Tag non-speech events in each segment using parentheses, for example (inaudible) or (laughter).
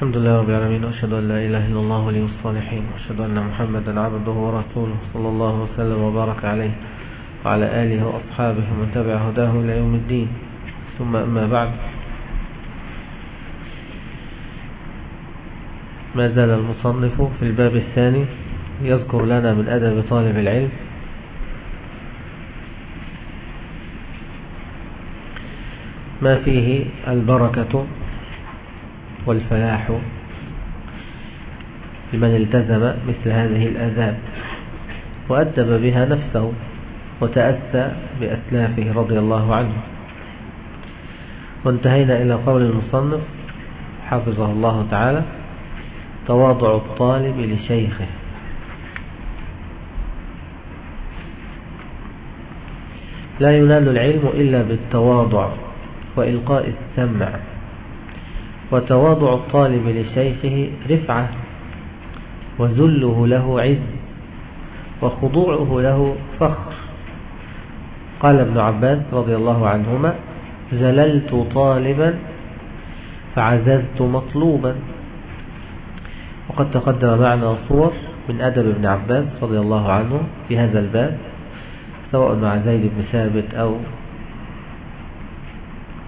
الحمد لله رب العالمين وأشهد أن لا إله إلا الله ولي الصالحين وأشهد أن محمدا عبده ورسوله صلى الله وسلم وبارك عليه وعلى آله وأصحابه ومن تبع هداه إلى يوم الدين. ثم أما بعد ما زال المصنف في الباب الثاني يذكر لنا من أدب طالب العلم ما فيه البركة والفلاح لمن التزم مثل هذه الآداب وأدب بها نفسه وتأسى بأسلافه رضي الله عنه. وانتهينا إلى قول المصنف حفظه الله تعالى تواضع الطالب لشيخه. لا ينال العلم إلا بالتواضع وإلقاء السمع. وتواضع الطالب لشيخه رفعة وذله له عز وخضوعه له فخر. قال ابن عباس رضي الله عنهما زللت طالبا فعززت مطلوبا. وقد تقدم معنا صور من أدب ابن عباس رضي الله عنه في هذا الباب سواء مع زيد بن ثابت أو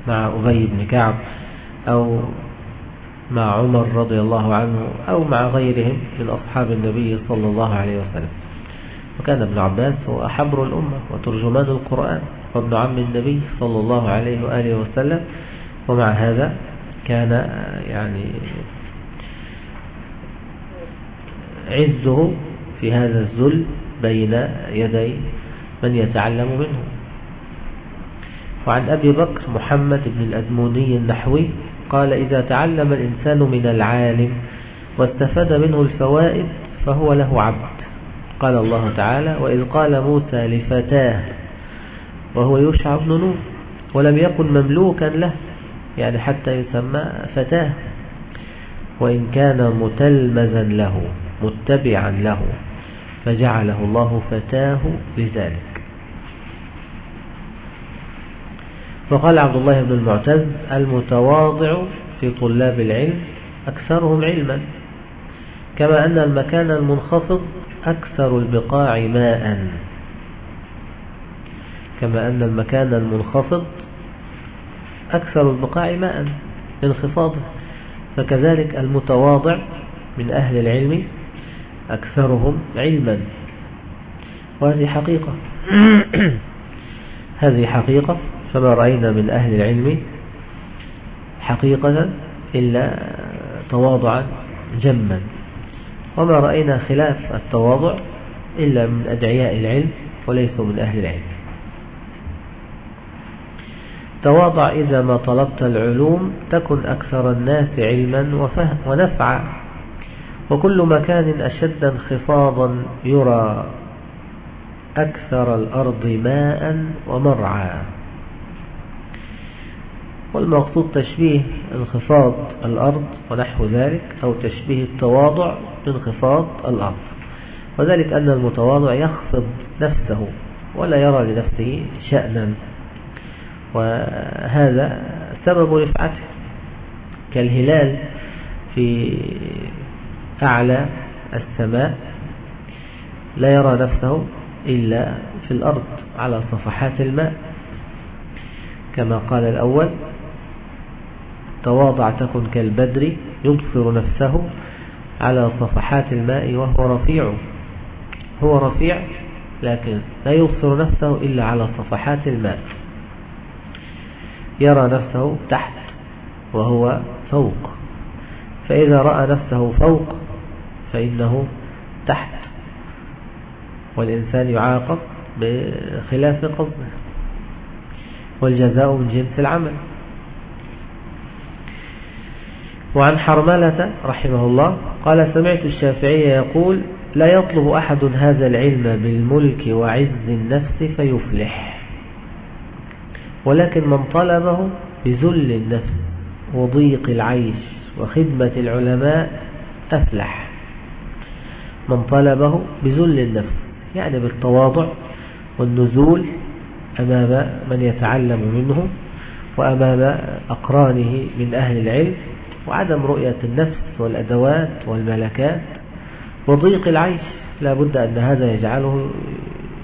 مع أبي بن كعب أو مع عمر رضي الله عنه أو مع غيرهم من أصحاب النبي صلى الله عليه وسلم. وكان ابن عباس هو حبر الأمة وترجمان القرآن وابن عم النبي صلى الله عليه وآله وسلم. ومع هذا كان يعني عزه في هذا الذل بين يدي من يتعلم منه. وعن أبي بكر محمد بن الأدموني النحوي قال إذا تعلم الإنسان من العالم واستفاد منه الفوائد فهو له عبد. قال الله تعالى وإذ قال موسى لفتاه وهو يوشع بن نون ولم يكن مملوكا له يعني حتى يسمى فتاه وإن كان متلمذا له متبعا له فجعله الله فتاه لذلك. وقال عبد الله بن المعتز المتواضع في طلاب العلم أكثرهم علما كما أن المكان المنخفض أكثر البقاع ماء. كما أن المكان المنخفض أكثر البقاع ماء انخفاضه فكذلك المتواضع من أهل العلم أكثرهم علما. وهذه حقيقة. (clears throat) هذه حقيقة. فما رأينا من أهل العلم حقيقة إلا تواضعا جما. وما رأينا خلاف التواضع إلا من أدعياء العلم وليسوا من أهل العلم. تواضع إذا ما طلبت العلوم تكن أكثر الناس علما ونفعا. وكل مكان أشد انخفاضا يرى أكثر الأرض ماء ومرعى. والمقصود تشبيه انخفاض الأرض ونحو ذلك أو تشبيه التواضع بانخفاض الأرض. وذلك أن المتواضع يخفض نفسه ولا يرى لنفسه شأنا. وهذا سبب رفعته كالهلال في أعلى السماء لا يرى نفسه إلا في الأرض على صفحات الماء كما قال الأول تواضع تكن كالبدر يبصر نفسه على صفحات الماء وهو رفيع. هو رفيع لكن لا يبصر نفسه إلا على صفحات الماء. يرى نفسه تحت وهو فوق. فإذا رأى نفسه فوق فإنه تحت. والإنسان يعاقب بخلاف قصده والجزاء من جنس العمل. وعن حرملة رحمه الله قال سمعت الشافعي يقول لا يطلب أحد هذا العلم بالملك وعز النفس فيفلح ولكن من طلبه بذل النفس وضيق العيش وخدمة العلماء أفلح. من طلبه بذل النفس يعني بالتواضع والنزول أمام من يتعلم منه وأمام أقرانه من أهل العلم وعدم رؤية النفس والأدوات والملكات وضيق العيش لا بد أن هذا يجعله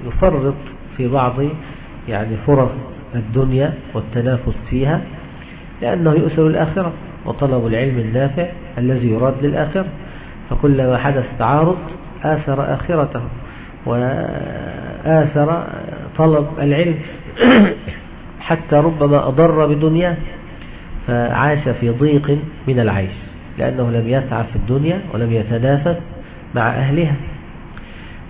يفرط في بعض يعني فرص الدنيا والتنافس فيها لأنه يؤثر الآخرة وطلب العلم النافع الذي يراد للآخرة. فكلما حدث تعارض آثر آخرته وآثر طلب العلم. (coughs) حتى ربما أضر بدنياه. فعاش في ضيق من العيش لأنه لم يسعى في الدنيا ولم يتنافس مع أهلها.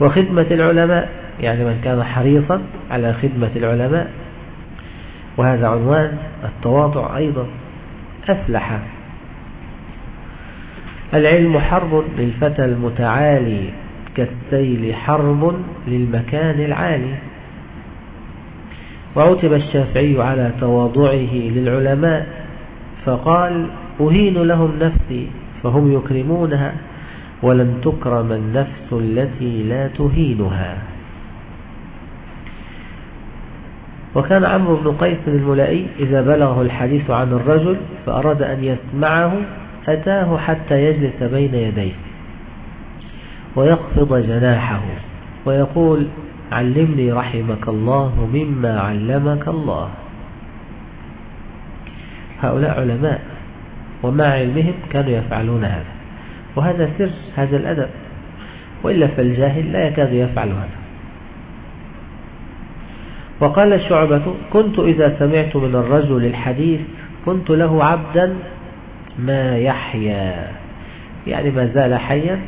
وخدمة العلماء يعني من كان حريصا على خدمة العلماء. وهذا عنوان التواضع أيضا أفلح. العلم حرب للفتى المتعالي كالسيل حرب للمكان العالي. وعتب الشافعي على تواضعه للعلماء فقال أهين لهم نفسي فهم يكرمونها ولن تكرم النفس التي لا تهينها. وكان عمرو بن قيس الملائي إذا بلغه الحديث عن الرجل فأراد أن يسمعه أتاه حتى يجلس بين يديه ويخفض جناحه ويقول علمني رحمك الله مما علمك الله. هؤلاء علماء ومع علمهم كانوا يفعلون هذا. وهذا سر هذا الأدب. وإلا فالجاهل لا يكاد يفعل هذا. وقال الشعبة كنت إذا سمعت من الرجل الحديث كنت له عبدا ما يحيا. يعني ما زال حيا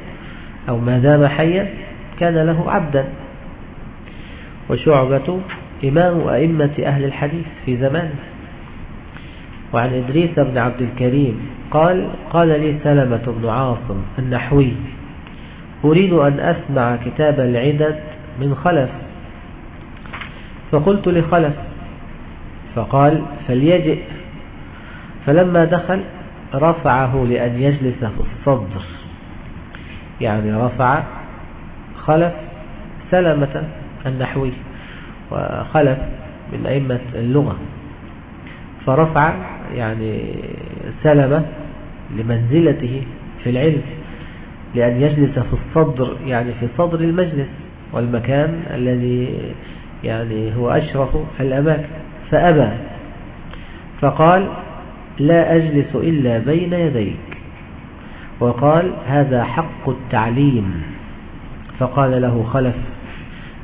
أو ما دام حيا كان له عبدا. وشعبة إمام أئمة أهل الحديث في زمانه وعن إدريس بن عبد الكريم قال قال لي سلمة بن عاصم النحوي أريد أن أسمع كتاب العدد من خلف فقلت لخلف فقال فليجئ فلما دخل رفعه لأن يجلس في الصدر يعني رفع خلف سلمة النحوي وخلف من أئمة اللغة فرفع يعني سلمة لمنزلته في العلم لأن يجلس في الصدر يعني في صدر المجلس والمكان الذي يعني هو أشرف الأماكن. فأبى فقال لا أجلس إلا بين يديك. وقال هذا حق التعليم. فقال له خلف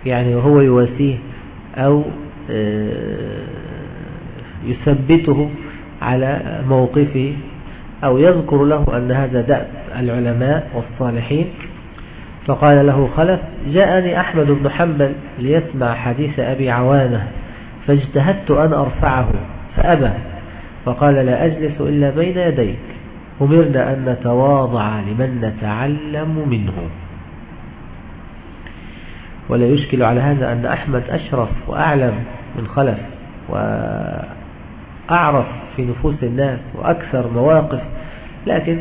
يعني وهو يواسيه أو آه، يثبته على موقفه أو يذكر له أن هذا دأب العلماء والصالحين فقال له خلف جاءني أحمد بن حنبل ليسمع حديث أبي عوانة فاجتهدت أن أرفعه فأبى فقال لا أجلس إلا بين يديك أمرنا أن نتواضع لمن نتعلم منه. ولا يشكل على هذا أن أحمد أشرف وأعلم من خلف وأعرف في نفوس الناس وأكثر مواقف لكن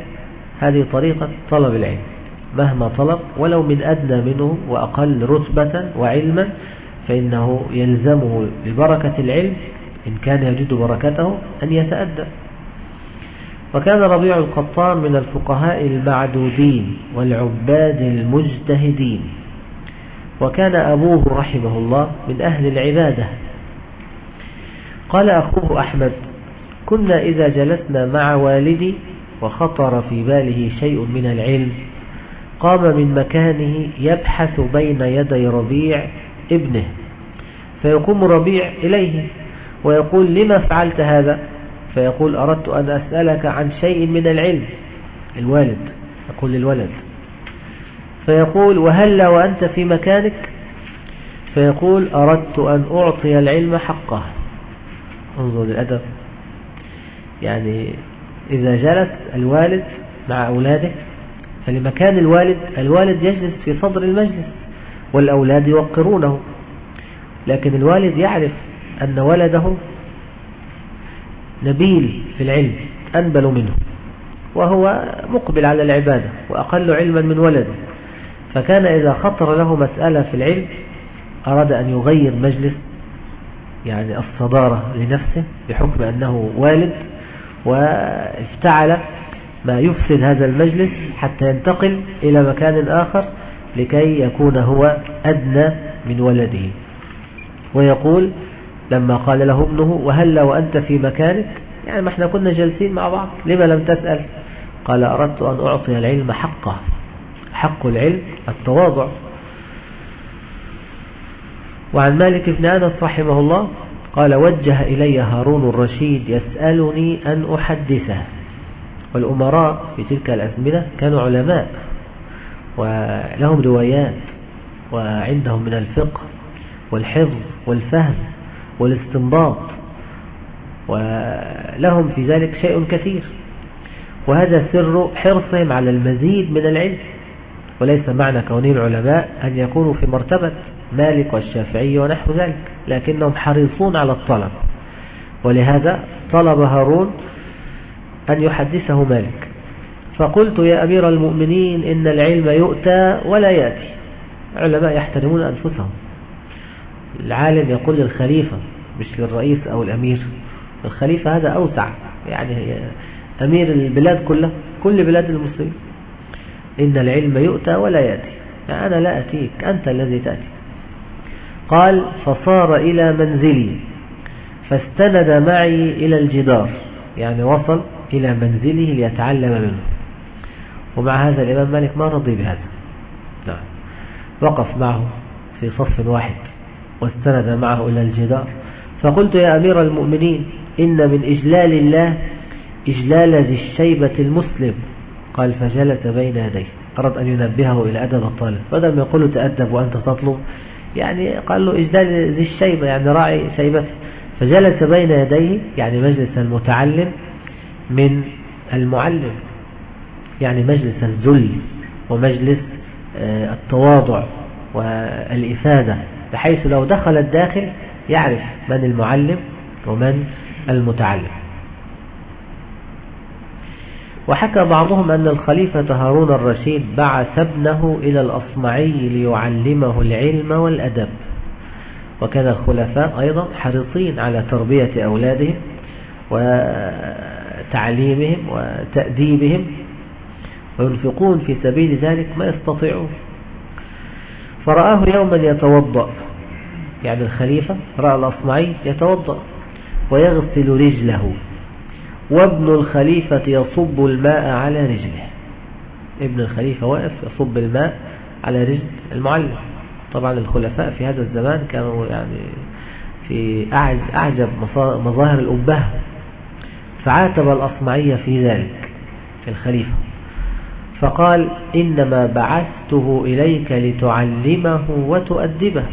هذه طريقة طلب العلم. مهما طلب ولو من أدنى منه وأقل رتبة وعلما فإنه يلزمه ببركة العلم إن كان يجد بركته أن يتأدى. وكان ربيع القطان من الفقهاء المعدودين والعباد المجتهدين. وكان أبوه رحمه الله من أهل العبادة. قال أخوه أحمد كنا إذا جلسنا مع والدي وخطر في باله شيء من العلم. قام من مكانه يبحث بين يدي ربيع ابنه فيقوم ربيع إليه ويقول لما فعلت هذا؟ فيقول أردت أن أسألك عن شيء من العلم. الوالد يقول للولد. فيقول وهل وأنت في مكانك؟ فيقول أردت أن أعطي العلم حقه. انظر الأدب يعني إذا جلس الوالد مع أولاده فلمكان الوالد الوالد يجلس في صدر المجلس والأولاد يوقرونه. لكن الوالد يعرف أن ولده نبيل في العلم أنبل منه وهو مقبل على العبادة وأقل علما من ولده. فكان إذا خطر له مسألة في العلم أراد أن يغير مجلس يعني الصدارة لنفسه بحكم أنه والد وافتعل ما يفسد هذا المجلس حتى ينتقل إلى مكان آخر لكي يكون هو أدنى من ولده. ويقول لما قال له ابنه وهلا وأنت في مكانك؟ يعني ما إحنا كنا جالسين مع بعض لما لم تسأل؟ قال أردت أن أعطي العلم حقه حق العلم التواضع. وعن مالك بن أنس رحمه الله قال وجه إلي هارون الرشيد يسألني أن أحدثه. والأمراء في تلك الأزمنة كانوا علماء ولهم روايات وعندهم من الفقه والحفظ والفهم والاستنباط ولهم في ذلك شيء كثير. وهذا سر حرصهم على المزيد من العلم وليس معنى كونهم علماء أن يكونوا في مرتبة. مالك والشافعي ونحو ذلك لكنهم حريصون على الطلب. ولهذا طلب هارون أن يحدثه مالك. فقلت يا أمير المؤمنين إن العلم يؤتى ولا يأتي. علماء يحترمون أنفسهم. العالم يقول للخليفة مش للرئيس أو الأمير. الخليفة هذا أوسع يعني أمير البلاد كلها كل بلاد المسلمين. إن العلم يؤتى ولا يأتي. أنا لا أتيك أنت الذي تأتي. قال فصار إلى منزلي فاستند معي إلى الجدار يعني وصل إلى منزله ليتعلم منه. ومع هذا الإمام مالك ما رضي بهذا. نعم. وقف معه في صف واحد واستند معه إلى الجدار. فقلت يا أمير المؤمنين إن من إجلال الله إجلال ذي الشيبة المسلم. قال فجلس بين يديه. أراد أن ينبهه إلى أدب الطالب. ما يقول تأدب وأنت تطلب يعني قال له إجلال ذي الشيبة؟ يعني راعي شيبته فجلس بين يديه يعني مجلس المتعلم من المعلم يعني مجلس الذل ومجلس آه، التواضع والإفادة بحيث لو دخل الداخل يعرف من المعلم ومن المتعلم. وحكى بعضهم أن الخليفة هارون الرشيد بعث ابنه إلى الأصمعي ليعلمه العلم والأدب. وكان الخلفاء أيضا حريصين على تربية أولادهم وتعليمهم وتأديبهم وينفقون في سبيل ذلك ما يستطيعون. فرآه يوما يتوضأ يعني الخليفة رأى الأصمعي يتوضأ ويغسل رجله. وابن الخليفة يصب الماء على رجله. ابن الخليفة واقف يصب الماء على رجل المعلم. طبعا الخلفاء في هذا الزمان كانوا يعني في أعجب مظاهر الأبهة فعاتب الأصمعية في ذلك الخليفة. فقال إنما بعثته إليك لتعلمه وتؤدبه.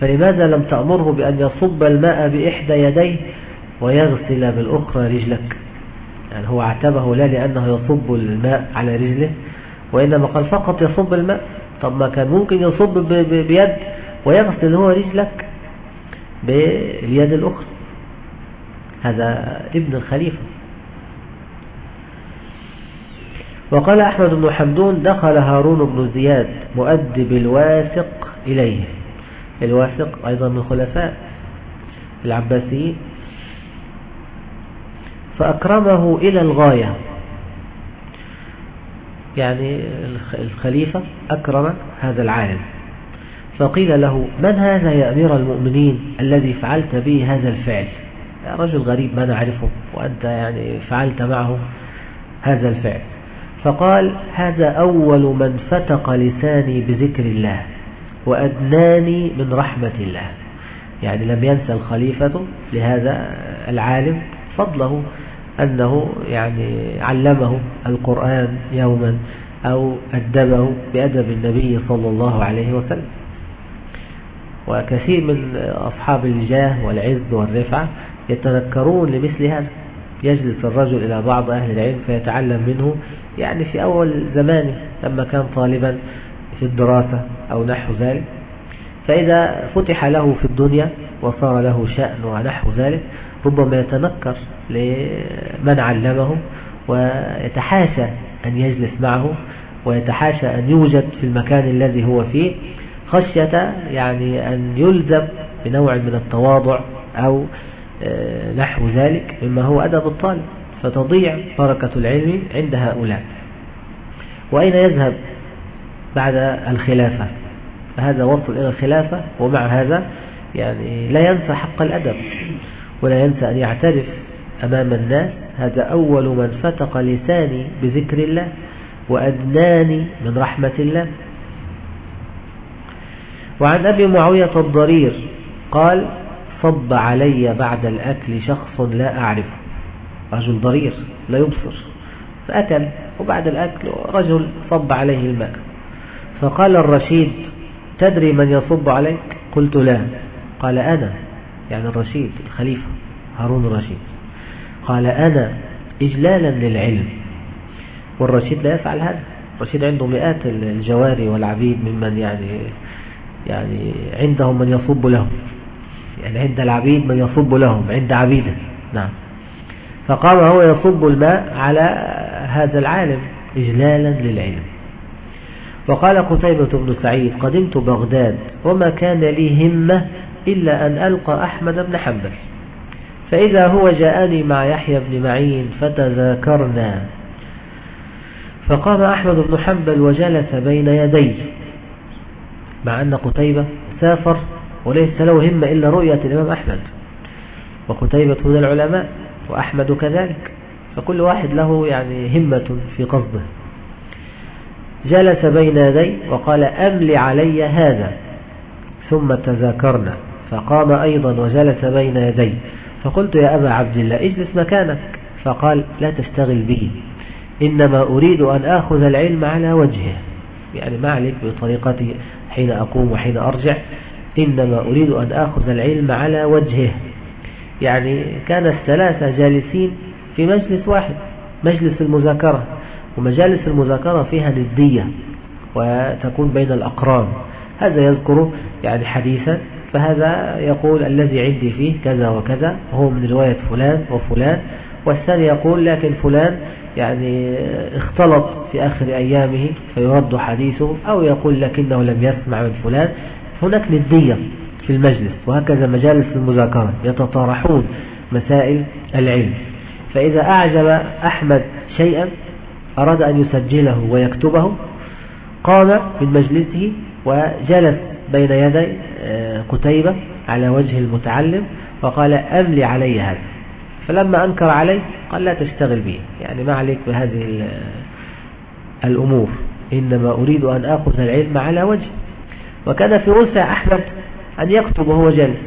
فلماذا لم تأمره بأن يصب الماء بإحدى يديه ويغسل بالأخرى رجلك. يعني هو اعتبه لا لأنه يصب الماء على رجله وإنما قال فقط يصب الماء. طب ما كان ممكن يصب بيد ويغسل هو رجلك باليد الأخرى. هذا ابن الخليفة. وقال أحمد بن حمدون دخل هارون بن زياد مؤدب الواثق إليه. الواثق أيضا من خلفاء العباسيين. فأكرمه إلى الغاية. يعني الخليفة أكرم هذا العالم. فقيل له من هذا يا أمير المؤمنين الذي فعلت به هذا الفعل؟ يا رجل غريب ما نعرفه وأنت يعني فعلت معه هذا الفعل. فقال هذا أول من فتق لساني بذكر الله وأدناني من رحمة الله. يعني لم ينسى الخليفة لهذا العالم فضله أنه يعني علمه القرآن يوما أو أدبه بأدب النبي صلى الله عليه وسلم. وكثير من أصحاب الجاه والعز والرفعة يتذكرون لمثل هذا. يجلس الرجل إلى بعض أهل العلم فيتعلم منه يعني في أول زمانه لما كان طالبا في الدراسة أو نحو ذلك. فإذا فتح له في الدنيا وصار له شأن ونحو ذلك ربما يتنكر لمن علمه ويتحاشى أن يجلس معه ويتحاشى أن يوجد في المكان الذي هو فيه خشية يعني أن يلزم بنوع من التواضع أو آه، نحو ذلك مما هو أدب الطالب. فتضيع بركة العلم عند هؤلاء. وأين يذهب بعد الخلافة؟ فهذا وصل إلى الخلافة ومع هذا يعني لا ينسى حق الأدب. ولا ينسى أن يعترف أمام الناس. هذا أول من فتق لساني بذكر الله وأدناني من رحمة الله. وعن أبي معاوية الضرير قال صب علي بعد الأكل شخص لا أعرفه. رجل ضرير لا يبصر. فأكل وبعد الأكل رجل صب عليه الماء. فقال الرشيد تدري من يصب عليك؟ قلت لا. قال أنا. يعني الرشيد الخليفة هارون الرشيد. قال أنا إجلالا للعلم. والرشيد لا يفعل هذا. الرشيد عنده مئات الجواري والعبيد ممن يعني يعني عندهم من يصب لهم. يعني عند العبيد من يصب لهم عند عبيده. نعم. فقام هو يصب الماء على هذا العالم إجلالا للعلم. وقال قتيبة بن سعيد قدمت بغداد وما كان لي همة إلا أن ألقى أحمد بن حنبل. فإذا هو جاءني مع يحيى بن معين فتذاكرنا. فقام أحمد بن حنبل وجلس بين يديه. مع أن قتيبة سافر وليس له همة إلا رؤية الإمام أحمد. وقتيبة من العلماء وأحمد كذلك. فكل واحد له يعني همة في قصده. جلس بين يدي وقال أملي علي هذا. ثم تذاكرنا. فقام أيضا وجلس بين يدي فقلت يا أبا عبد الله اجلس مكانك. فقال لا تشتغل به. إنما أريد أن آخذ العلم على وجهه. يعني ما عليك بطريقتي حين أقوم وحين أرجع إنما أريد أن آخذ العلم على وجهه. يعني كان الثلاثة جالسين في مجلس واحد مجلس المذاكرة. ومجالس المذاكرة فيها ندية وتكون بين الأقران. هذا يذكر يعني حديثا فهذا يقول الذي عندي فيه كذا وكذا هو من رواية فلان وفلان والثاني يقول لكن فلان يعني اختلط في آخر أيامه فيرد حديثه أو يقول لكنه لم يسمع من فلان. هناك ندية في المجلس وهكذا مجالس المذاكرة يتطارحون مسائل العلم. فإذا أعجب أحمد شيئا أراد أن يسجله ويكتبه قام من مجلسه وجلس بين يدي قتيبة على وجه المتعلم وقال أملي علي هذا. فلما أنكر عليه قال لا تشتغل به يعني ما عليك بهذه الأمور. إنما أريد أن أخذ العلم على وجه. وكان في وسع أحمد أن يكتب وهو جالس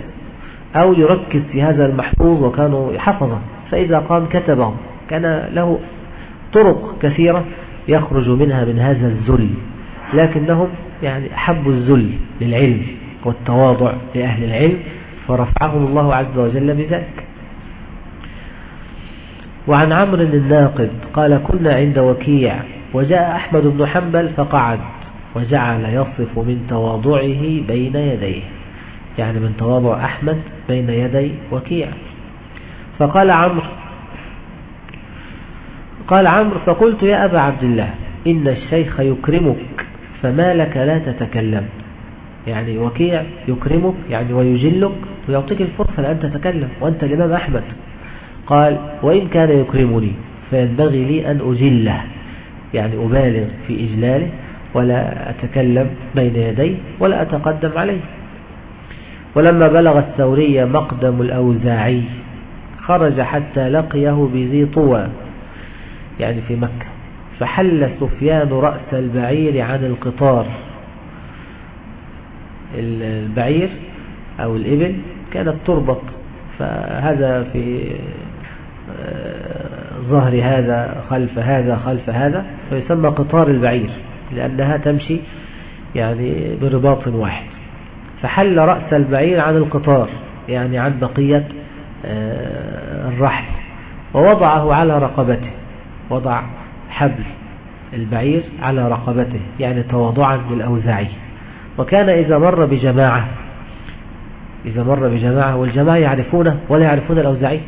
أو يركز في هذا المحفوظ وكانوا حفظه فإذا قام كتبه. كان له طرق كثيرة يخرج منها من هذا الذل. لكنهم يعني أحبوا الذل للعلم. والتواضع لأهل العلم فرفعهم الله عز وجل بذلك. وعن عمرو الناقد قال كنا عند وكيع وجاء أحمد بن حنبل فقعد وجعل يصف من تواضعه بين يديه. يعني من تواضع أحمد بين يدي وكيع. فقال عمرو قال عمرو فقلت يا أبا عبد الله إن الشيخ يكرمك فما لك لا تتكلم. يعني وكيع يكرمك يعني ويجلك ويعطيك الفرصة لأن تتكلم وأنت الإمام أحمد. قال وإن كان يكرمني فينبغي لي أن أجله يعني أبالغ في إجلاله ولا أتكلم بين يديه ولا أتقدم عليه. ولما بلغ الثورية مقدم الأوزاعي خرج حتى لقيه بذي طوى يعني في مكة. فحل سفيان رأس البعير عن القطار. البعير أو الإبل كانت تربط فهذا في آه، ظهر هذا خلف هذا خلف هذا فيسمى قطار البعير لأنها تمشي يعني برباط واحد. فحل رأس البعير عن القطار يعني عن بقية آه، الرحل ووضعه على رقبته وضع حبل البعير على رقبته يعني تواضعا للأوزاعي وكان إذا مر بجماعة إذا مر بجماعة والجماعة يعرفونه ولا يعرفون الأوزاعي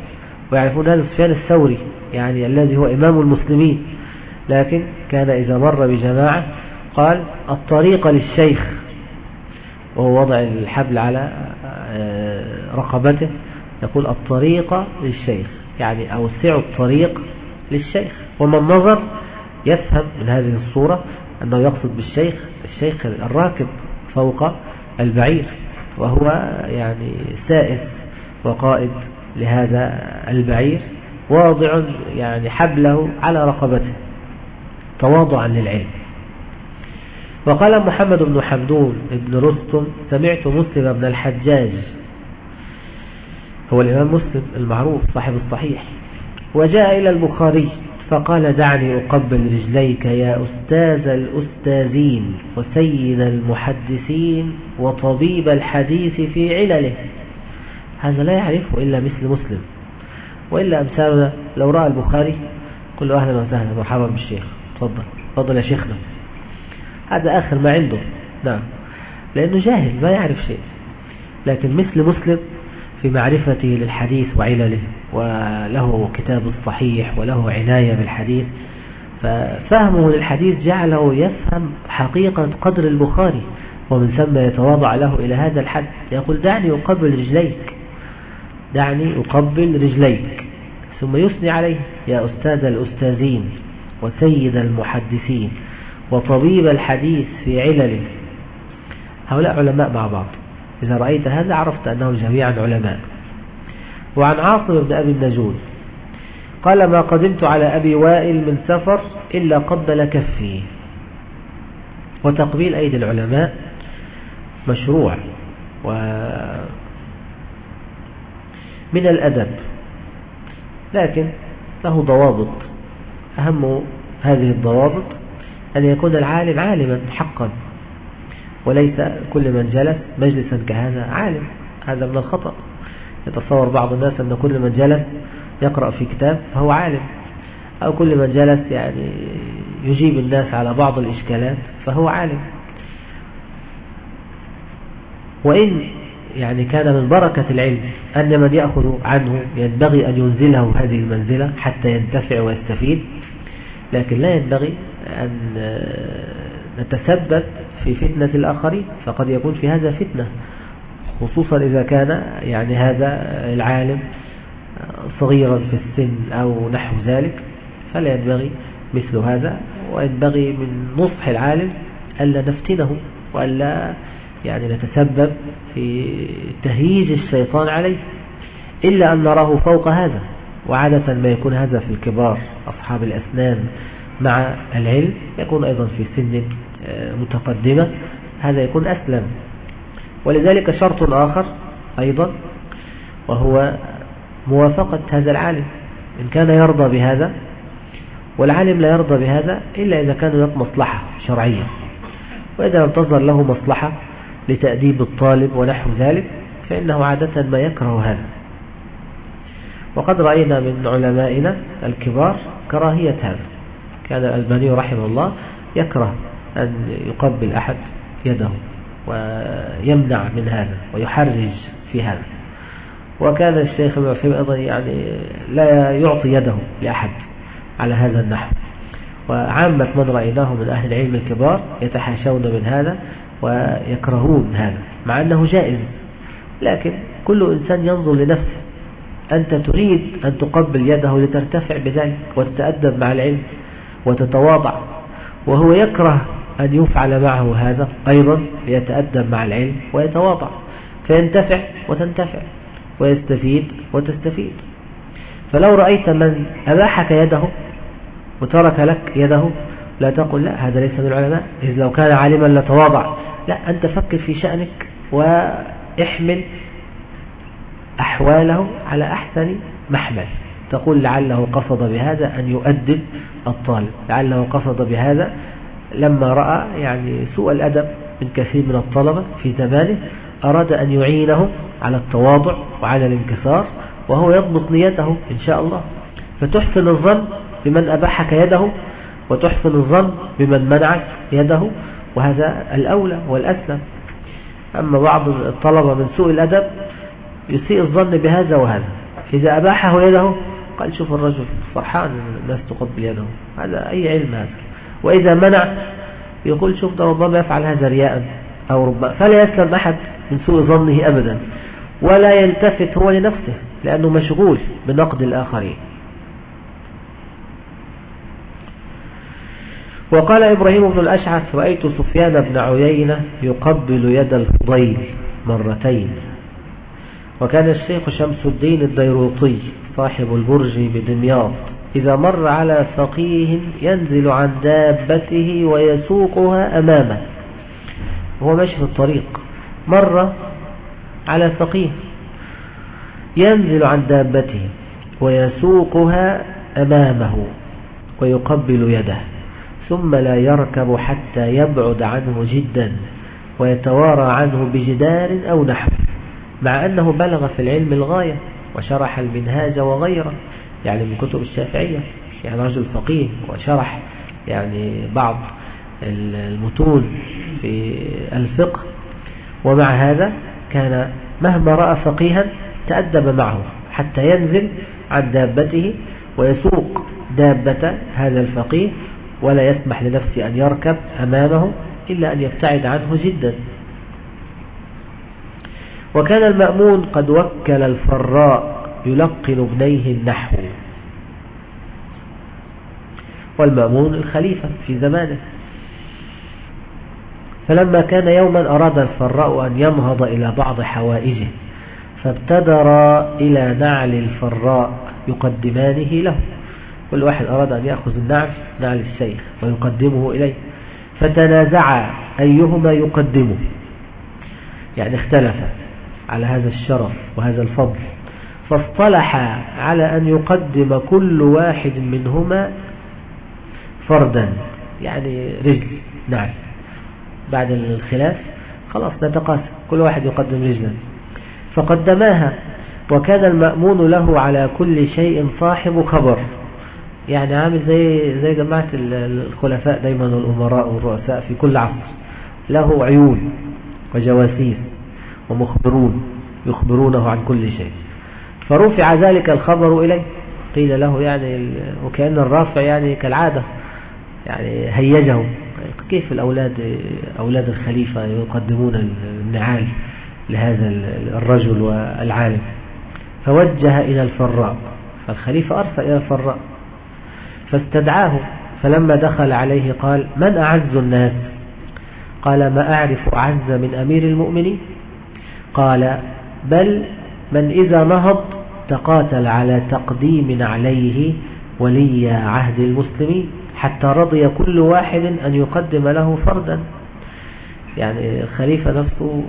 ويعرفون هذا سفيان الثوري يعني الذي هو إمام المسلمين. لكن كان إذا مر بجماعة قال الطريق للشيخ وهو وضع الحبل على آه، رقبته يقول الطريق للشيخ يعني أوسعوا الطريق للشيخ. ومن نظر يفهم من هذه الصورة أنه يقصد بالشيخ الشيخ الراكب. فوق البعير وهو يعني سائس وقائد لهذا البعير واضع يعني حبله على رقبته تواضعا للعلم وقال محمد بن حمدون بن رستم سمعت مسلم بن الحجاج هو الإمام مسلم المعروف صاحب الصحيح وجاء إلى البخاري فقال دعني أقبل رجليك يا أستاذ الأستاذين وسيد المحدثين وطبيب الحديث في علله. هذا لا يعرفه إلا مثل مسلم. وإلا أمثالنا لو رأى البخاري له أهلا وسهلا مرحبا بالشيخ تفضل. تفضل يا شيخنا. هذا آخر ما عنده. نعم. لأنه جاهل ما يعرف شيء. لكن مثل مسلم في معرفته للحديث وعلله. وله كتاب الصحيح وله عناية بالحديث ففهمه للحديث جعله يفهم حقيقة قدر البخاري ومن ثم يتواضع له إلى هذا الحد يقول دعني أقبل رجليك دعني أقبل رجليك ثم يثني عليه يا أستاذ الأستاذين وسيد المحدثين وطبيب الحديث في علله هؤلاء علماء مع بعض إذا رأيت هذا عرفت أنهم جميعا علماء. وعن عاصم بن أبي النجود. قال ما قدمت على أبي وائل من سفر إلا قبل كفي. وتقبيل أيدي العلماء مشروع. ومن الأدب. لكن له ضوابط. أهم هذه الضوابط أن يكون العالم عالما حقا. وليس كل من جلس مجلسا كهذا عالم. هذا من الخطأ. يتصور بعض الناس أن كل من جلس يقرأ في كتاب فهو عالم أو كل من جلس يعني يجيب الناس على بعض الإشكالات فهو عالم. وإن يعني كان من بركة العلم أن من يأخذ عنه ينبغي أن ينزله هذه المنزلة حتى ينتفع ويستفيد لكن لا ينبغي أن نتسبب في فتنة الآخرين فقد يكون في هذا فتنة. خصوصا إذا كان يعني هذا العالم صغيرا في السن أو نحو ذلك فلا ينبغي مثل هذا وينبغي من نصح العالم ألا نفتنه وألا يعني نتسبب في تهييج الشيطان عليه إلا أن نراه فوق هذا وعادة ما يكون هذا في الكبار أصحاب الأسنان مع العلم يكون أيضا في سن متقدمة هذا يكون أسلم. ولذلك شرط آخر أيضا وهو موافقة هذا العالم. إن كان يرضى بهذا والعالم لا يرضى بهذا إلا إذا كان هناك مصلحة شرعية. وإذا لم له مصلحة لتأديب الطالب ونحو ذلك فإنه عادة ما يكره هذا. وقد رأينا من علمائنا الكبار كراهية هذا. كان الألباني رحمه الله يكره أن يقبل أحد يده. ويمنع من هذا ويحرج في هذا. وكان الشيخ ابن أيضا يعني لا يعطي يده لأحد على هذا النحو. وعامة من رأيناه من أهل العلم الكبار يتحاشون من هذا ويكرهون هذا مع أنه جائز. لكن كل إنسان ينظر لنفسه أنت تريد أن تقبل يده لترتفع بذلك وتتأدب مع العلم وتتواضع وهو يكره أن يفعل معه هذا أيضا ليتأدب مع العلم ويتواضع. فينتفع وتنتفع ويستفيد وتستفيد. فلو رأيت من أباحك يده وترك لك يده لا تقل لا هذا ليس من العلماء إذ لو كان عالما لتواضع. لا أنت فكر في شأنك واحمل أحواله على أحسن محمل. تقول لعله قصد بهذا أن يؤدب الطالب لعله قصد بهذا لما رأى يعني سوء الأدب من كثير من الطلبة في زمانه أراد أن يعينه على التواضع وعلى الانكسار وهو يضبط نيته إن شاء الله. فتحسن الظن بمن أباحك يده وتحسن الظن بمن منعك يده وهذا الأولى والأسلم. أما بعض الطلبة من سوء الأدب يسيء الظن بهذا وهذا. إذا أباحه يده قال شوف الرجل فرحان الناس تقبل يده. هذا أي علم هذا؟ وإذا منع يقول شوف ده ربما يفعل هذا رياء أو ربما. فلا يسلم أحد من سوء ظنه أبدا ولا يلتفت هو لنفسه لأنه مشغول بنقد الآخرين. وقال إبراهيم بن الأشعث رأيت سفيان بن عيينة يقبل يد الفضيل مرتين. وكان الشيخ شمس الدين الديروطي صاحب البرج بدمياط. إذا مر على فقيه ينزل عن دابته ويسوقها أمامه. هو ماشي في الطريق. مر على فقيه ينزل عن دابته ويسوقها أمامه ويقبل يده ثم لا يركب حتى يبعد عنه جدا ويتوارى عنه بجدار أو نحو مع أنه بلغ في العلم الغاية وشرح المنهاج وغيره. يعني من كتب الشافعية. يعني رجل فقيه وشرح يعني بعض المتون في الفقه. ومع هذا كان مهما رأى فقيها تأدب معه حتى ينزل عن دابته ويسوق دابة هذا الفقيه ولا يسمح لنفسه أن يركب أمامه إلا أن يبتعد عنه جدا. وكان المأمون قد وكل الفراء يلقن ابنيه النحو. والمأمون الخليفة في زمانه. فلما كان يوما أراد الفراء أن ينهض إلى بعض حوائجه فابتدر إلى نعل الفراء يقدمانه له. كل واحد أراد أن يأخذ النعل نعل الشيخ ويقدمه إليه. فتنازع أيهما يقدمه. يعني اختلف على هذا الشرف وهذا الفضل. فاصطلح على أن يقدم كل واحد منهما فردا يعني رجل. نعم. بعد الخلاف خلاص نتقاسم كل واحد يقدم رجلا. فقدماها وكان المأمون له على كل شيء صاحب خبر. يعني عامل زي زي جماعة الخلفاء دايما والأمراء والرؤساء في كل عصر. له عيون وجواسيس ومخبرون يخبرونه عن كل شيء. فرفع ذلك الخبر إليه. قيل له يعني وكأن الرافع يعني كالعادة يعني هيجه. كيف الأولاد أولاد الخليفة يقدمون النعال لهذا الرجل والعالم؟ فوجه إلى الفراء فالخليفة أرسل إلى الفراء فاستدعاه. فلما دخل عليه قال من أعز الناس؟ قال ما أعرف أعز من أمير المؤمنين. قال بل من إذا نهض تقاتل على تقديم عليه ولي عهد المسلمين حتى رضي كل واحد أن يقدم له فردا. يعني الخليفة نفسه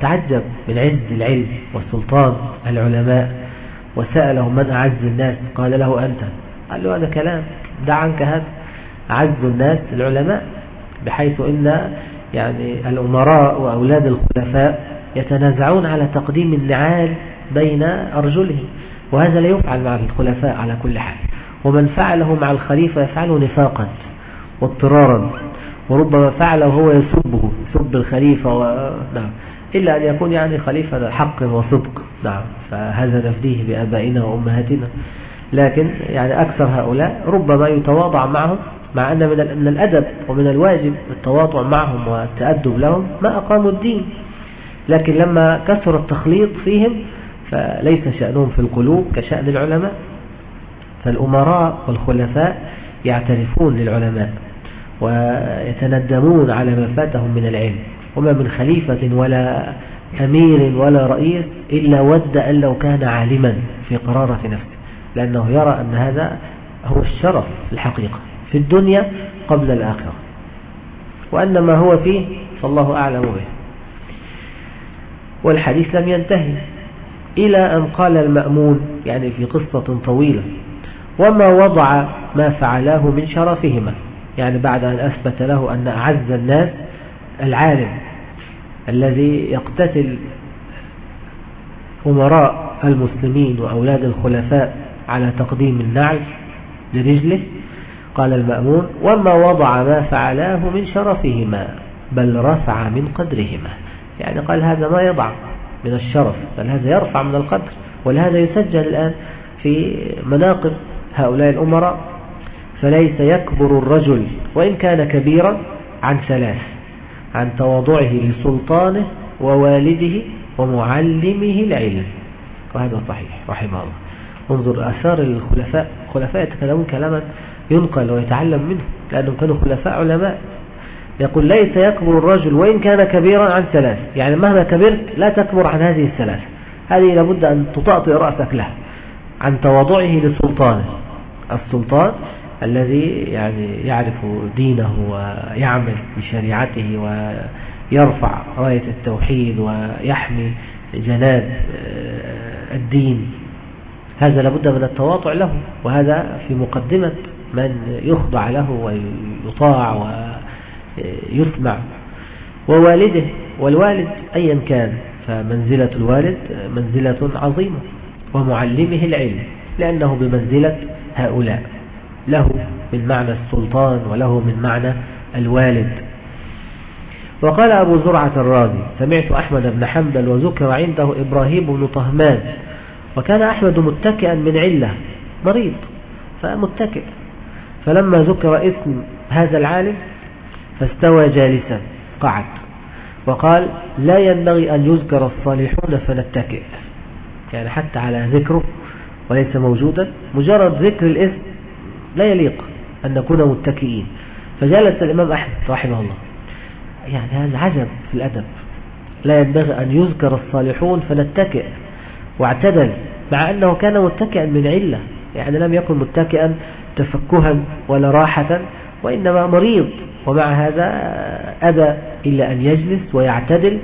تعجب من عز العلم والسلطان العلماء وسأله من أعز الناس؟ قال له أنت. قال له هذا كلام. دع عنك هذا. أعز الناس العلماء بحيث إن يعني الأمراء وأولاد الخلفاء يتنازعون على تقديم النعال بين أرجلهم وهذا لا يفعل مع الخلفاء على كل حال. ومن فعله مع الخليفة يفعله نفاقا واضطرارا وربما فعله هو يسبه يسب الخليفة و... نعم. إلا أن يكون يعني خليفة حق وصدق. نعم. فهذا نفديه بآبائنا وأمهاتنا. لكن يعني أكثر هؤلاء ربما يتواضع معهم مع أن من الأدب ومن الواجب التواضع معهم والتأدب لهم ما أقاموا الدين. لكن لما كثر التخليط فيهم فليس شأنهم في القلوب كشأن العلماء فالأمراء والخلفاء يعترفون للعلماء ويتندمون على ما فاتهم من العلم. وما من خليفة ولا أمير ولا رئيس إلا ود أن لو كان عالما في قرارة نفسه لأنه يرى أن هذا هو الشرف الحقيقة في الدنيا قبل الآخرة. وأن ما هو فيه فالله أعلم به. والحديث لم ينتهي. إلى أن قال المأمون يعني في قصة طويلة. وما وضع ما فعلاه من شرفهما. يعني بعد أن أثبت له أن أعز الناس العالم الذي يقتتل أمراء المسلمين وأولاد الخلفاء على تقديم النعل لرجله قال المأمون وما وضع ما فعلاه من شرفهما بل رفع من قدرهما. يعني قال هذا ما يضع. من الشرف بل هذا يرفع من القدر ولهذا يسجل الآن في مناقب هؤلاء الأمراء فليس يكبر الرجل وإن كان كبيرا عن ثلاث عن تواضعه لسلطانه ووالده ومعلمه العلم. وهذا صحيح رحمه الله. انظر أثار الخلفاء خلفاء يتكلمون كلاما ينقل ويتعلم منه لأنهم كانوا خلفاء علماء. يقول ليس يكبر الرجل وإن كان كبيرا عن ثلاث. يعني مهما كبرت لا تكبر عن هذه الثلاث. هذه لابد أن تطأطئ رأسك لها. عن تواضعه لسلطانه. السلطان الذي يعني يعرف دينه ويعمل بشريعته ويرفع راية التوحيد ويحمي جناب آه، الدين. هذا لابد من التواطع له وهذا في مقدمة من يخضع له ويطاع ويسمع ووالده والوالد أيا كان فمنزلة الوالد منزلة عظيمة ومعلمه العلم لأنه بمنزلة هؤلاء. له من معنى السلطان وله من معنى الوالد. وقال أبو زرعة الرازي سمعت أحمد بن حنبل وذكر عنده إبراهيم بن طهمان وكان أحمد متكئا من علة مريض فمتكئ. فلما ذكر اسم هذا العالم فاستوى جالسا قعد. وقال لا ينبغي أن يذكر الصالحون فنتكئ. يعني حتى على ذكره وليس موجودا مجرد ذكر الاسم لا يليق أن نكون متكئين. فجلس الإمام أحمد رحمه الله. يعني هذا عجب في الأدب. لا ينبغي أن يذكر الصالحون فنتكئ. واعتدل مع أنه كان متكئا من علة. يعني لم يكن متكئا تفكها ولا راحة وإنما مريض. ومع هذا أبى إلا أن يجلس ويعتدل.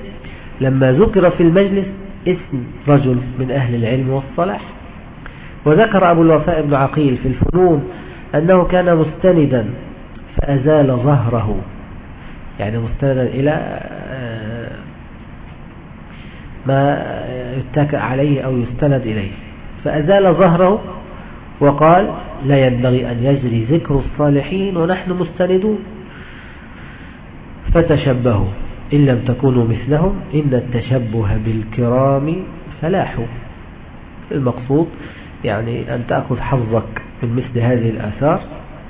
لما ذكر في المجلس اسم رجل من أهل العلم والصلاح وذكر أبو الوفاء بن عقيل في الفنون أنه كان مستندا فأزال ظهره. يعني مستندا إلى آه، ما يتكأ عليه أو يستند إليه. فأزال ظهره وقال لا ينبغي أن يجري ذكر الصالحين ونحن مستندون. فتشبهوا. إن لم تكونوا مثلهم إن التشبه بالكرام فلاح. المقصود يعني أن تأخذ حظك من مثل هذه الآثار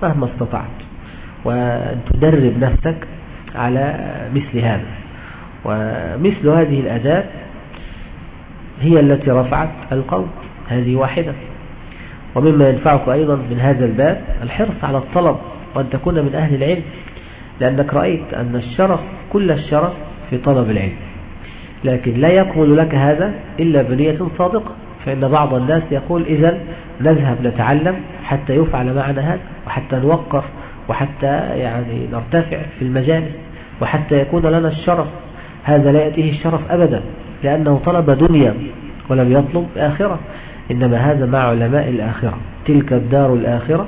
مهما استطعت وأن تدرب نفسك على مثل هذا. ومثل هذه الأداة هي التي رفعت القوم هذه واحدة. ومما ينفعك أيضا من هذا الباب الحرص على الطلب وأن تكون من أهل العلم. لأنك رأيت أن الشرف كل الشرف في طلب العلم. لكن لا يكمل لك هذا إلا بنية صادقة. فإن بعض الناس يقول إذا نذهب نتعلم حتى يفعل معنا هذا وحتى نوقر وحتى يعني نرتفع في المجالس وحتى يكون لنا الشرف. هذا لا يأتيه الشرف أبدا لأنه طلب دنيا ولم يطلب آخرة. إنما هذا مع علماء الآخرة. تلك الدار الآخرة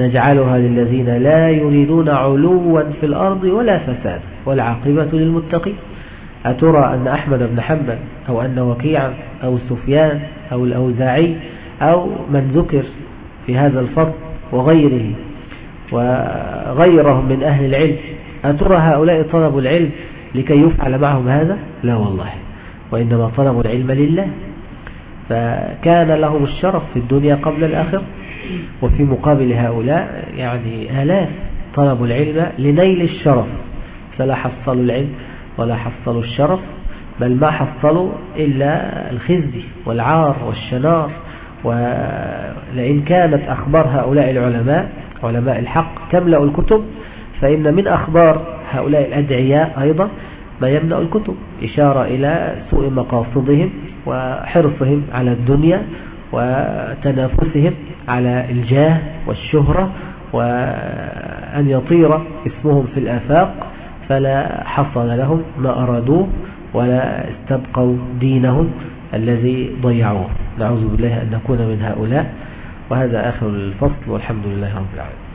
نجعلها للذين لا يريدون علوا في الأرض ولا فساد والعاقبة للمتقين. أترى أن أحمد بن حنبل أو أن وكيعا أو سفيان أو الأوزاعي أو من ذكر في هذا الفضل وغيره وغيرهم من أهل العلم أترى هؤلاء طلبوا العلم لكي يفعل معهم هذا؟ لا والله وإنما طلبوا العلم لله. فكان لهم الشرف في الدنيا قبل الآخر وفي مقابل هؤلاء يعني آلاف طلبوا العلم لنيل الشرف. فلا حصلوا العلم ولا حصلوا الشرف بل ما حصلوا إلا الخزي والعار والشنار. ولئن كانت أخبار هؤلاء العلماء علماء الحق تملأ الكتب فإن من أخبار هؤلاء الأدعياء أيضا ما يملأ الكتب. إشارة إلى سوء مقاصدهم وحرصهم على الدنيا وتنافسهم على الجاه والشهرة وأن يطير اسمهم في الآفاق فلا حصل لهم ما أرادوه ولا استبقوا دينهم الذي ضيعوه. نعوذ بالله أن نكون من هؤلاء. وهذا آخر الفصل والحمد لله رب العالمين.